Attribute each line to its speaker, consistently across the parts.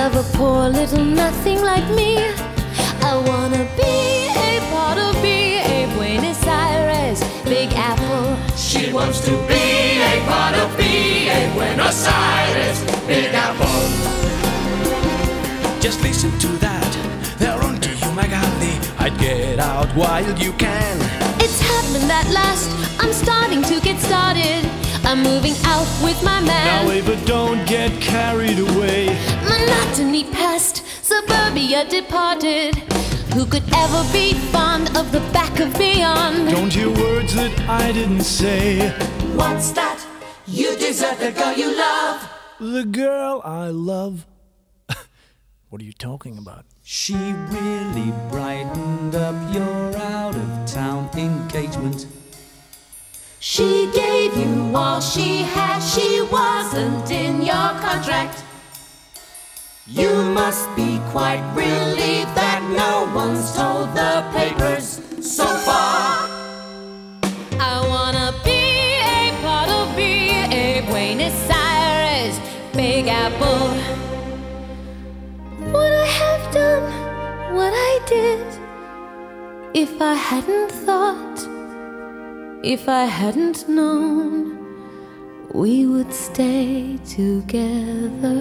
Speaker 1: could love a poor little nothing like me. I wanna be a part of B.A. Buenos Aires, Big Apple.
Speaker 2: She wants to be a part of B.A. Buenos Aires, Big Apple.
Speaker 3: Just listen to that. They're on to you, Magaldi. I'd get out while you can.
Speaker 1: It's happened at last. I'm starting to get started. I'm moving out with my man.
Speaker 4: Now, Eva, don't get carried away.
Speaker 1: Monotony past, suburbia departed. Who could ever be fond of the back of beyond?
Speaker 4: Don't hear words that I didn't say.
Speaker 2: What's that? You desert the girl you love.
Speaker 4: The girl I love. what are you talking about?
Speaker 5: She really brightened up your out of town engagement.
Speaker 1: She gave you all she had, she wasn't in your contract.
Speaker 2: You must be quite relieved that no one's told the papers so far.
Speaker 1: I wanna be a part of B.A. Buenos Aires, Big Apple. Would I have done what I did if I hadn't thought, if I hadn't known we would stay together?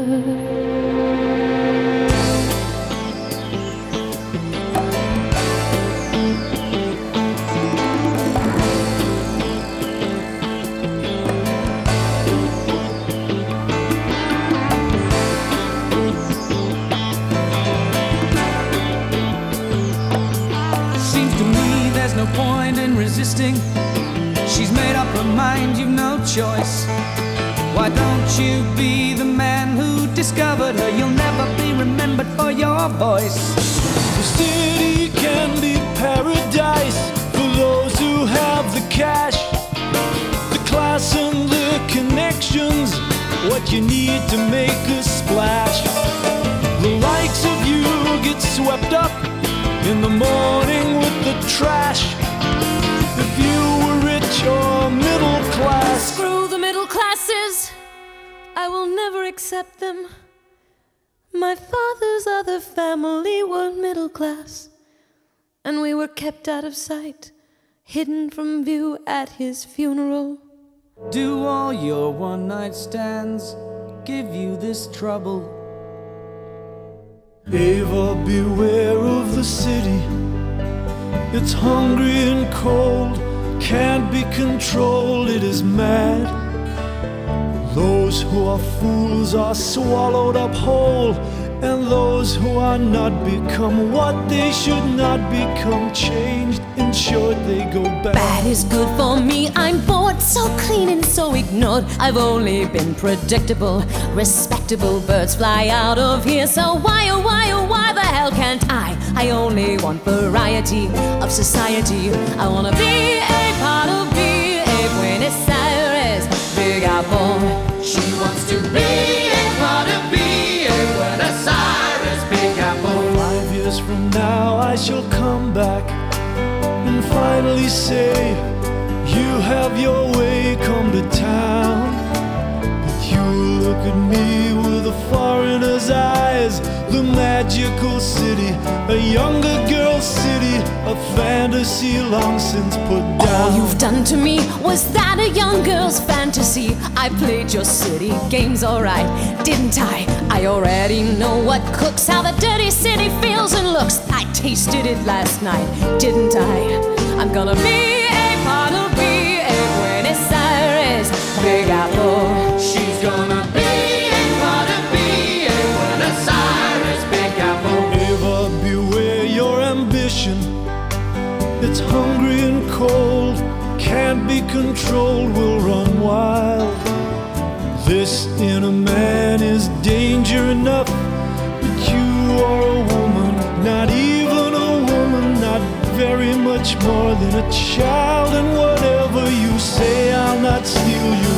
Speaker 5: Seems to me there's no point in resisting. She's made up her mind, you've no choice. Why don't you be the man who discovered her? You'll never be remembered for your voice.
Speaker 4: The city can be paradise for those who have the cash, the class, and the connections. What you need to make a splash. The likes of you get swept up in the morning with the trash.
Speaker 1: I will never accept them. My father's other family were middle class, and we were kept out of sight, hidden from view at his funeral.
Speaker 5: Do all your one night stands give you this trouble?
Speaker 4: Eva, beware of the city. It's hungry and cold, can't be controlled, it is mad. Those who are fools are swallowed up whole, and those who are not become what they should not become. Changed, in short, they go bad.
Speaker 1: Bad is good for me. I'm bored, so clean and so ignored. I've only been predictable. Respectable birds fly out of here. So why, oh, why, oh, why the hell can't I? I only want variety of society. I wanna be a part of B.A.
Speaker 2: wants to be B.A. Buenos Big Apple.
Speaker 4: Five years from now, I shall come back and finally say, You have your way, come to town. But you look at me with a foreigner's the magical city, a younger girl's city, a fantasy long since put down.
Speaker 1: All you've done to me was that a young girl's fantasy. I played your city games alright, didn't I? I already know what cooks, how the dirty city feels and looks. I tasted it last night, didn't I? I'm gonna be a part of B.A. Buenos Aires, Big Apple.
Speaker 4: Can't controlled, will run wild. This in a man is danger enough, but you are a woman, not even a woman, not very much more than a child. And whatever you say, I'll not steal you.